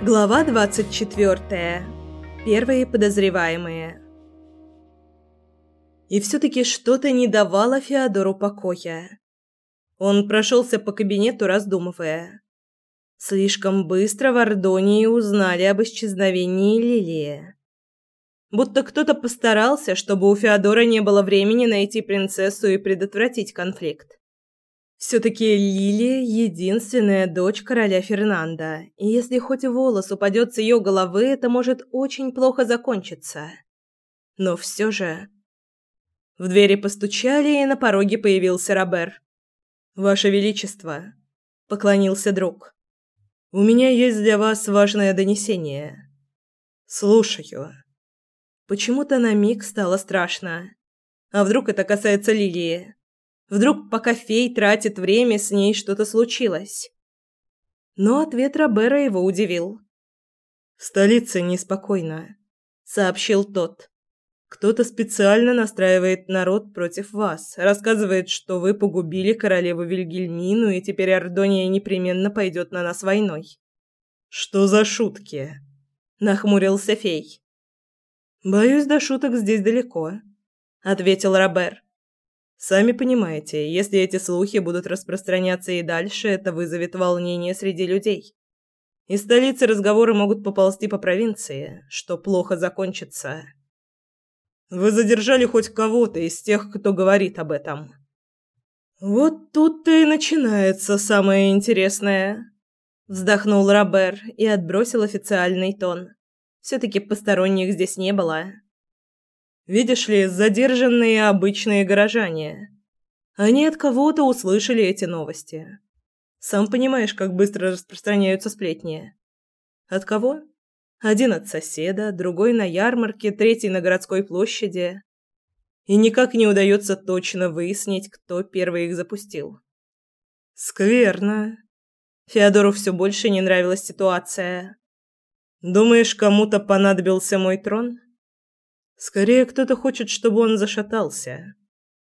Глава 24. Первые подозреваемые. И все-таки что-то не давало Феодору покоя. Он прошелся по кабинету, раздумывая. Слишком быстро в Ордонии узнали об исчезновении Лилии. Будто кто-то постарался, чтобы у Феодора не было времени найти принцессу и предотвратить конфликт. Все-таки Лилия – единственная дочь короля Фернанда, и если хоть волос упадет с ее головы, это может очень плохо закончиться. Но все же... В двери постучали, и на пороге появился Робер. «Ваше Величество», – поклонился друг. «У меня есть для вас важное донесение». «Слушаю». Почему-то на миг стало страшно. А вдруг это касается Лилии? Вдруг, пока фей тратит время, с ней что-то случилось. Но ответ Робера его удивил. «В столице неспокойно», — сообщил тот. «Кто-то специально настраивает народ против вас, рассказывает, что вы погубили королеву Вильгельмину, и теперь Ордония непременно пойдет на нас войной». «Что за шутки?» — нахмурился фей. «Боюсь, до шуток здесь далеко», — ответил Робер. Сами понимаете, если эти слухи будут распространяться и дальше, это вызовет волнение среди людей. Из столицы разговоры могут поползти по провинции, что плохо закончится. Вы задержали хоть кого-то из тех, кто говорит об этом? Вот тут-то и начинается самое интересное. Вздохнул Робер и отбросил официальный тон. Все-таки посторонних здесь не было. Видишь ли, задержанные обычные горожане. Они от кого-то услышали эти новости. Сам понимаешь, как быстро распространяются сплетни. От кого? Один от соседа, другой на ярмарке, третий на городской площади. И никак не удается точно выяснить, кто первый их запустил. Скверно. Феодору все больше не нравилась ситуация. Думаешь, кому-то понадобился мой трон? Скорее, кто-то хочет, чтобы он зашатался.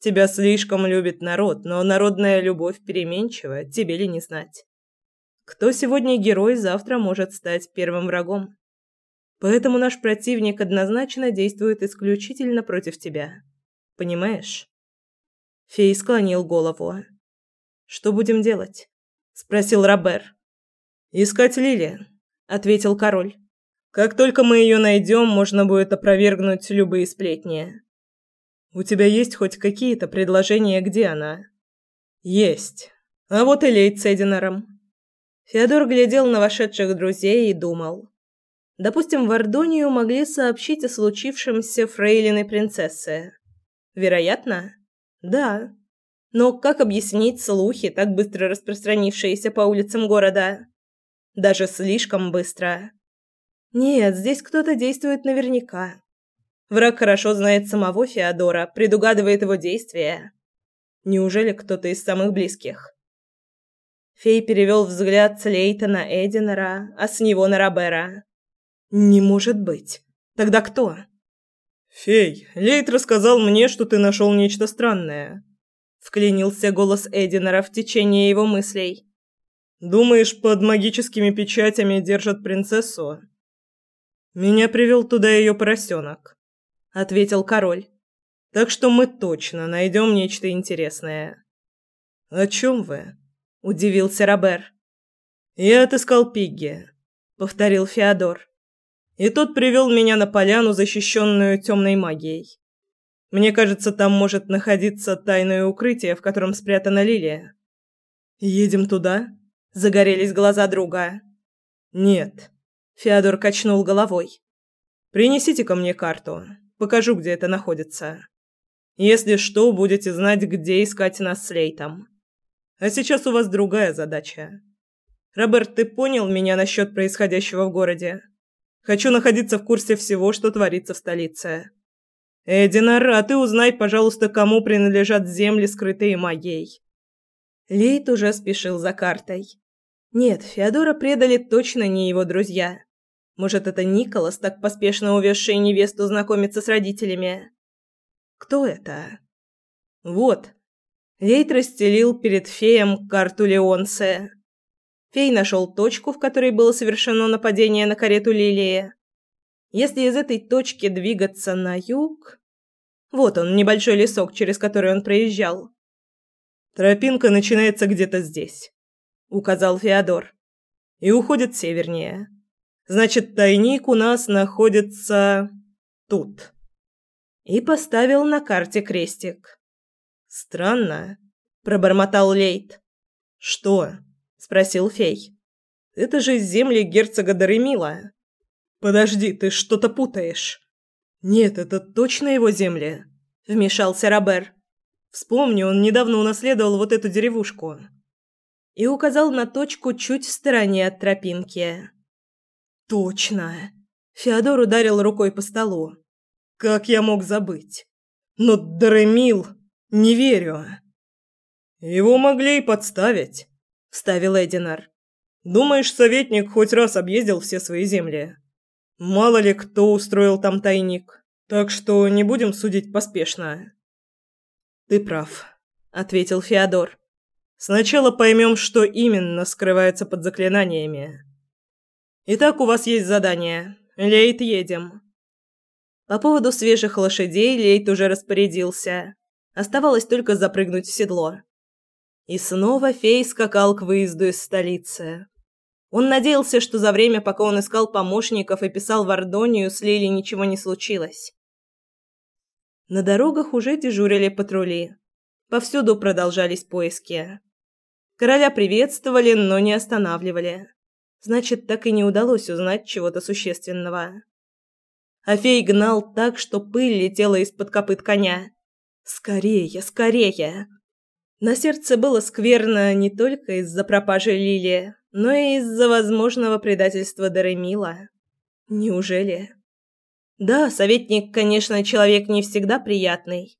Тебя слишком любит народ, но народная любовь переменчива, тебе ли не знать. Кто сегодня герой, завтра может стать первым врагом. Поэтому наш противник однозначно действует исключительно против тебя. Понимаешь? Фей склонил голову. Что будем делать? спросил Робер. Искать Лили, ответил король. Как только мы ее найдем, можно будет опровергнуть любые сплетни. У тебя есть хоть какие-то предложения, где она? Есть. А вот и Лейд с Эдинором. Феодор глядел на вошедших друзей и думал. Допустим, в Ордонию могли сообщить о случившемся фрейлиной принцессы. Вероятно? Да. Но как объяснить слухи, так быстро распространившиеся по улицам города? Даже слишком быстро. Нет, здесь кто-то действует наверняка. Враг хорошо знает самого Феодора, предугадывает его действия. Неужели кто-то из самых близких? Фей перевел взгляд с Лейта на Эдинора, а с него на Робера. «Не может быть. Тогда кто?» «Фей, Лейт рассказал мне, что ты нашел нечто странное», — вклинился голос Эдинора в течение его мыслей. «Думаешь, под магическими печатями держат принцессу?» Меня привел туда ее поросенок, ответил король. Так что мы точно найдем нечто интересное. О чем вы? удивился Робер. Я отыскал Пигги, повторил Феодор. И тот привел меня на поляну, защищенную темной магией. Мне кажется, там может находиться тайное укрытие, в котором спрятана Лилия. Едем туда? Загорелись глаза друга. Нет, Феодор качнул головой. Принесите ко мне карту. Покажу, где это находится. Если что, будете знать, где искать нас с Лейтом. А сейчас у вас другая задача. Роберт, ты понял меня насчет происходящего в городе? Хочу находиться в курсе всего, что творится в столице. Эдинар, а ты узнай, пожалуйста, кому принадлежат земли, скрытые магией. Лейт уже спешил за картой. Нет, Феодора предали точно не его друзья. Может, это Николас, так поспешно увезший невесту знакомиться с родителями? Кто это? Вот. Лейт расстелил перед феем карту Леонсе. Фей нашел точку, в которой было совершено нападение на карету Лилии. Если из этой точки двигаться на юг... Вот он, небольшой лесок, через который он проезжал. «Тропинка начинается где-то здесь», — указал Феодор. «И уходит севернее. Значит, тайник у нас находится... тут». И поставил на карте крестик. «Странно», — пробормотал Лейт. «Что?» — спросил фей. «Это же земли герцога Даремила». «Подожди, ты что-то путаешь». «Нет, это точно его земли», — вмешался Робер. «Вспомни, он недавно унаследовал вот эту деревушку». И указал на точку чуть в стороне от тропинки. «Точно!» Феодор ударил рукой по столу. «Как я мог забыть? Но Даремил... Не верю!» «Его могли и подставить», — вставил Эдинар. «Думаешь, советник хоть раз объездил все свои земли?» Мало ли кто устроил там тайник. Так что не будем судить поспешно. Ты прав, ответил Феодор. Сначала поймем, что именно скрывается под заклинаниями. Итак, у вас есть задание. Лейт, едем. По поводу свежих лошадей Лейт уже распорядился. Оставалось только запрыгнуть в седло. И снова фей скакал к выезду из столицы. Он надеялся, что за время, пока он искал помощников и писал в Ордонию, с Лили ничего не случилось. На дорогах уже дежурили патрули. Повсюду продолжались поиски. Короля приветствовали, но не останавливали. Значит, так и не удалось узнать чего-то существенного. Афей гнал так, что пыль летела из-под копыт коня. «Скорее, скорее!» На сердце было скверно не только из-за пропажи Лили, но и из-за возможного предательства Даремила. Неужели? Да, советник, конечно, человек не всегда приятный,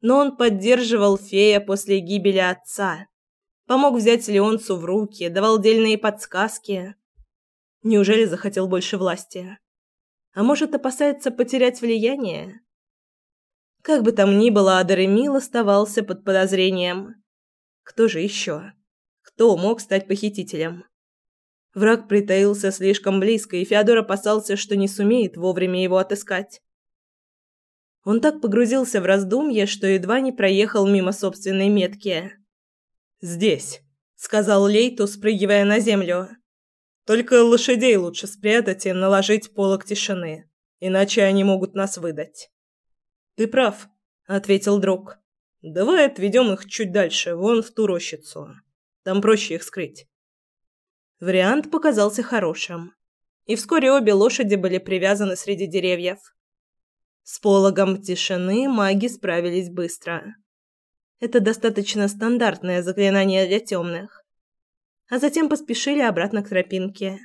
но он поддерживал фея после гибели отца. Помог взять Леонцу в руки, давал дельные подсказки. Неужели захотел больше власти? А может, опасается потерять влияние? Как бы там ни было, Адаремил оставался под подозрением. Кто же еще? Кто мог стать похитителем? Враг притаился слишком близко, и Феодор опасался, что не сумеет вовремя его отыскать. Он так погрузился в раздумье, что едва не проехал мимо собственной метки. «Здесь», — сказал Лейту, спрыгивая на землю. «Только лошадей лучше спрятать и наложить полог тишины, иначе они могут нас выдать». «Ты прав», — ответил друг. «Давай отведем их чуть дальше, вон в ту рощицу. Там проще их скрыть». Вариант показался хорошим. И вскоре обе лошади были привязаны среди деревьев. С пологом тишины маги справились быстро. Это достаточно стандартное заклинание для темных. А затем поспешили обратно к тропинке.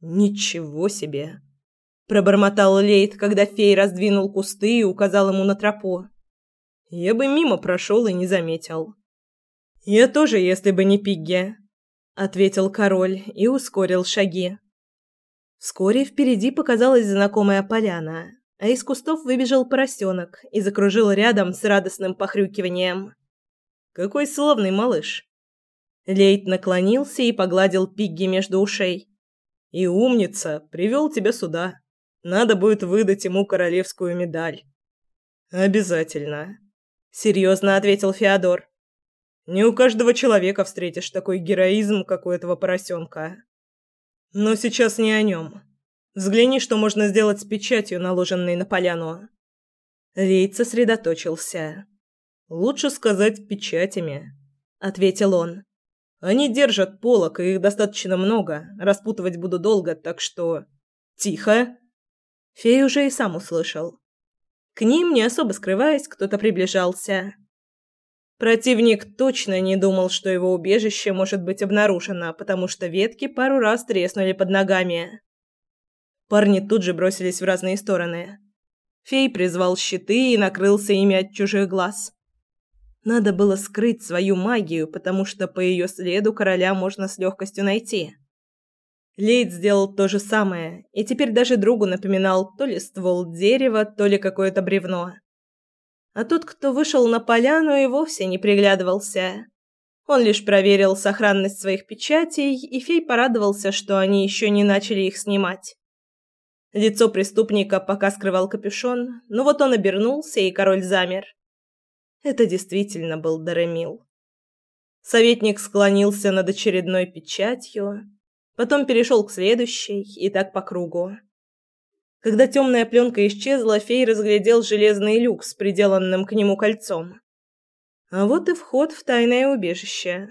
«Ничего себе!» – пробормотал Лейт, когда фей раздвинул кусты и указал ему на тропу. «Я бы мимо прошел и не заметил». «Я тоже, если бы не Пигги», ответил король и ускорил шаги. Вскоре впереди показалась знакомая поляна, а из кустов выбежал поросенок и закружил рядом с радостным похрюкиванием. Какой славный малыш. Лейт наклонился и погладил Пигги между ушей. И умница, привел тебя сюда. Надо будет выдать ему королевскую медаль. Обязательно, серьезно ответил Феодор. Не у каждого человека встретишь такой героизм, как у этого поросенка. Но сейчас не о нем. Взгляни, что можно сделать с печатью, наложенной на поляну. Рейд сосредоточился. «Лучше сказать печатями», — ответил он. «Они держат полок, и их достаточно много. Распутывать буду долго, так что...» «Тихо!» Фей уже и сам услышал. К ним, не особо скрываясь, кто-то приближался. Противник точно не думал, что его убежище может быть обнаружено, потому что ветки пару раз треснули под ногами. Парни тут же бросились в разные стороны. Фей призвал щиты и накрылся ими от чужих глаз. Надо было скрыть свою магию, потому что по ее следу короля можно с легкостью найти. Лейд сделал то же самое, и теперь даже другу напоминал то ли ствол дерева, то ли какое-то бревно. А тот, кто вышел на поляну, и вовсе не приглядывался. Он лишь проверил сохранность своих печатей, и фей порадовался, что они еще не начали их снимать. Лицо преступника пока скрывал капюшон, но вот он обернулся, и король замер. Это действительно был Даремил. Советник склонился над очередной печатью, потом перешел к следующей, и так по кругу. Когда темная пленка исчезла, фей разглядел железный люк с приделанным к нему кольцом. А вот и вход в тайное убежище.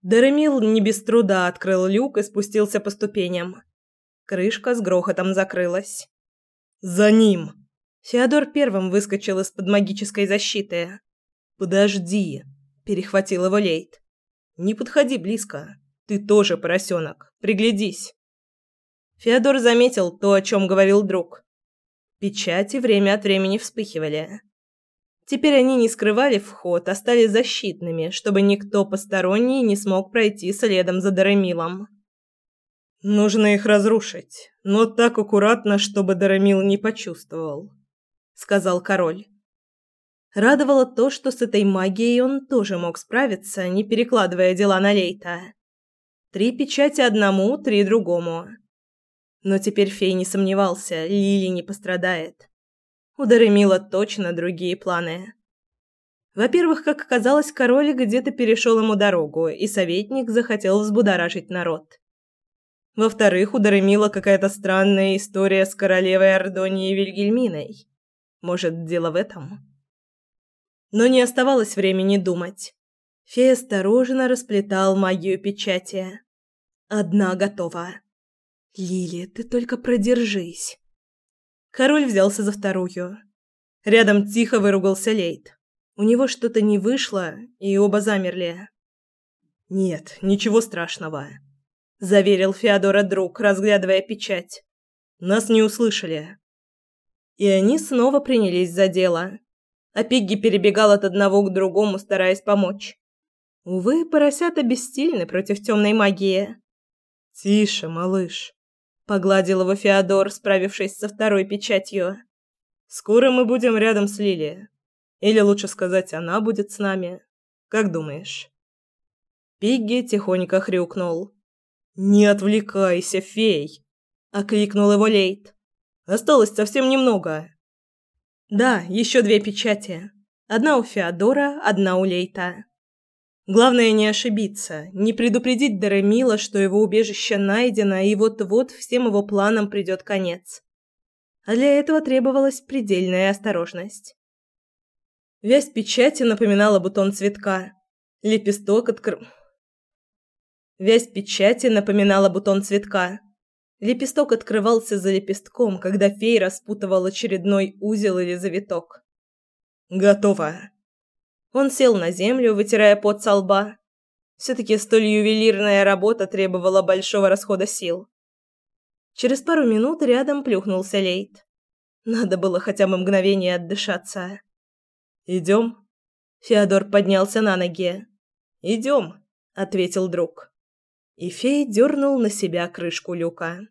Даремил не без труда открыл люк и спустился по ступеням. Крышка с грохотом закрылась. «За ним!» Феодор первым выскочил из-под магической защиты. «Подожди!» – перехватил его Лейт. «Не подходи близко. Ты тоже поросенок. Приглядись!» Феодор заметил то, о чем говорил друг. Печати время от времени вспыхивали. Теперь они не скрывали вход, а стали защитными, чтобы никто посторонний не смог пройти следом за Даремилом. «Нужно их разрушить, но так аккуратно, чтобы Даремил не почувствовал», — сказал король. Радовало то, что с этой магией он тоже мог справиться, не перекладывая дела на Лейта. Три печати одному, три другому. Но теперь фей не сомневался, Лили не пострадает. У Даремила точно другие планы. Во-первых, как оказалось, король где-то перешел ему дорогу, и советник захотел взбудоражить народ. Во-вторых, у Даремила какая-то странная история с королевой Ордонией Вильгельминой. Может, дело в этом? Но не оставалось времени думать. Фей осторожно расплетал магию печати. Одна готова. «Лили, ты только продержись». Король взялся за вторую. Рядом тихо выругался Лейт. У него что-то не вышло, и оба замерли. «Нет, ничего страшного», — заверил Феодора друг, разглядывая печать. «Нас не услышали». И они снова принялись за дело. А Пигги перебегал от одного к другому, стараясь помочь. Увы, поросята бессильны против темной магии. «Тише, малыш», Погладил его Феодор, справившись со второй печатью. Скоро мы будем рядом с Лилией. Или лучше сказать, она будет с нами. Как думаешь? Пигги тихонько хрюкнул. Не отвлекайся, фей, окликнул его Лейт. Осталось совсем немного. Да, еще две печати. Одна у Феодора, одна у Лейта. Главное не ошибиться, не предупредить Даремила, что его убежище найдено, и вот-вот всем его планам придет конец. А для этого требовалась предельная осторожность. Вязь печати напоминала бутон цветка. Лепесток откр... Вязь печати напоминала бутон цветка. Лепесток открывался за лепестком, когда фей распутывал очередной узел или завиток. «Готово!» Он сел на землю, вытирая пот со лба. Все-таки столь ювелирная работа требовала большого расхода сил. Через пару минут рядом плюхнулся Лейт. Надо было хотя бы мгновение отдышаться. «Идем?» Феодор поднялся на ноги. «Идем», — ответил друг. И фей дернул на себя крышку люка.